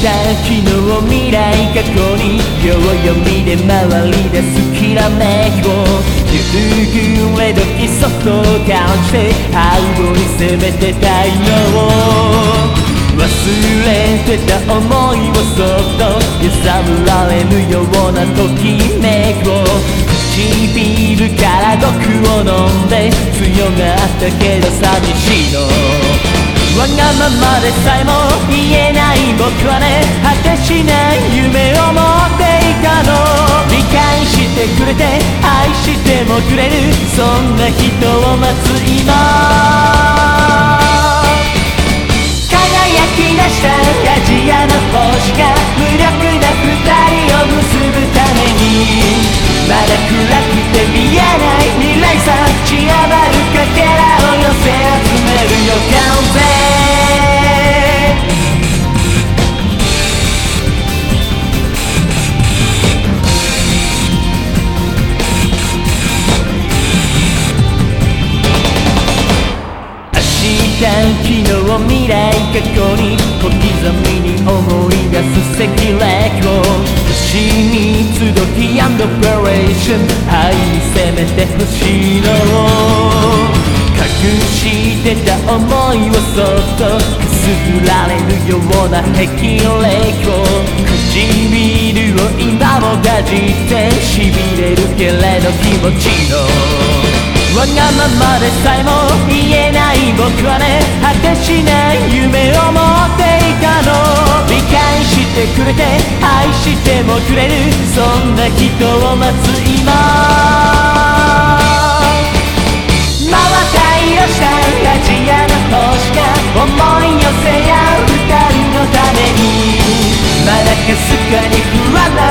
昨日未来過去に。秒読みで回り出すきらめきを夕暮れ時そっと感じて青に。攻めて太陽忘れてた思いをそっと揺さぶられるようなときめきを唇から毒を飲んで強がったけど寂しいのわがままでさえも言えない僕はね果てしない夢を持っていたの理解してくれて愛してもくれるそんな人を待つ今来過去に小刻みに思い出す赤歴を星に集きアンドプレーション愛に攻めてほしいの隠してた思いをそっとくすぐられるような霹靂を唇を今もがじってしびれるけれど気持ちのわがままでさえも言えない僕はね果てしない夢を持っていたの理解してくれて愛してもくれるそんな人を待つ今。まばたいをしたラジアの星が思い寄せ合う2人のために。まだかすかに不安な